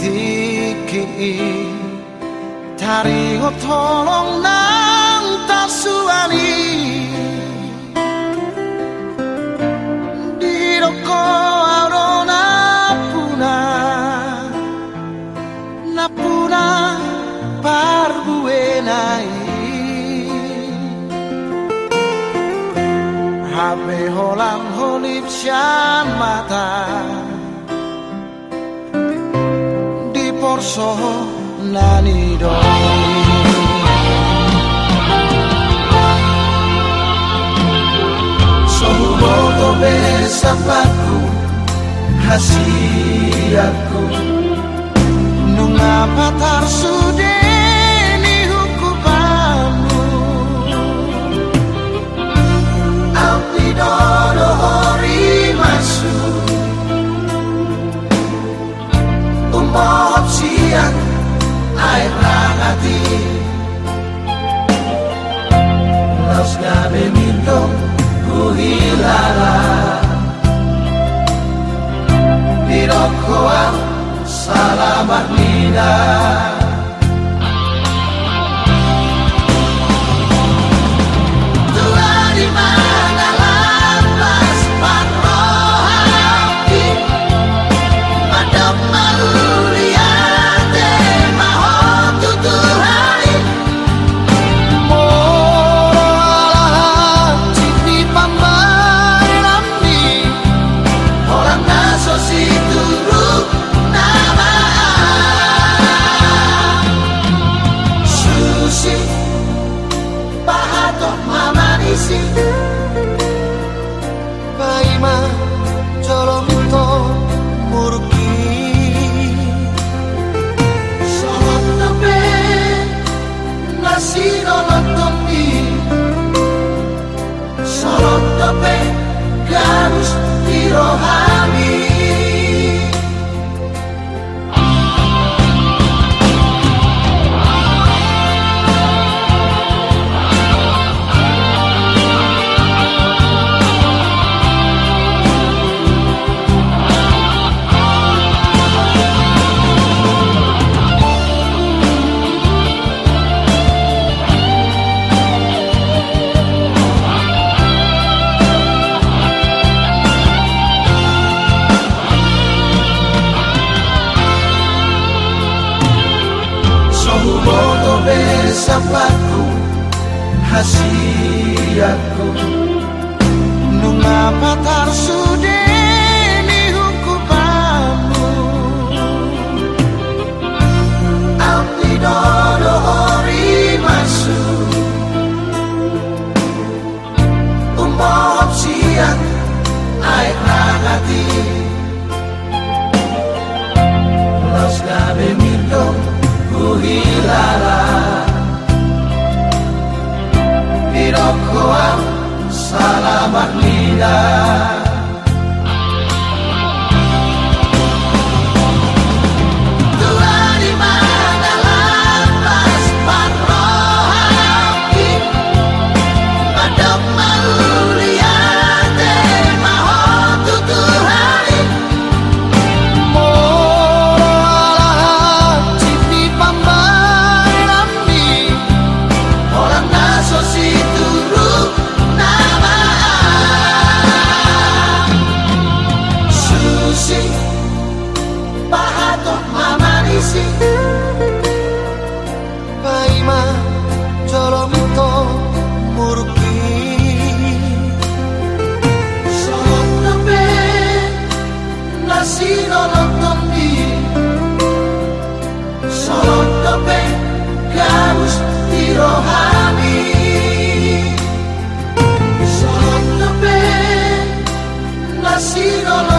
ditiki Tari tolong nang tasuani Diroko aurona puna Napuna. Parbuenai Habe holang holip sian mata dorso naniro. Somodobe sapaku hasiatku Nung apatar sudi salamat nida hasiatku Nunga patar sudeni hukumanmu Alpidodo hori masu. Umop siang air hangati Los gabe mindong ku Pirokoa salamat nida Στο λωτών μήνυ, στο λωτών μήνυ, στο λωτών μήνυ,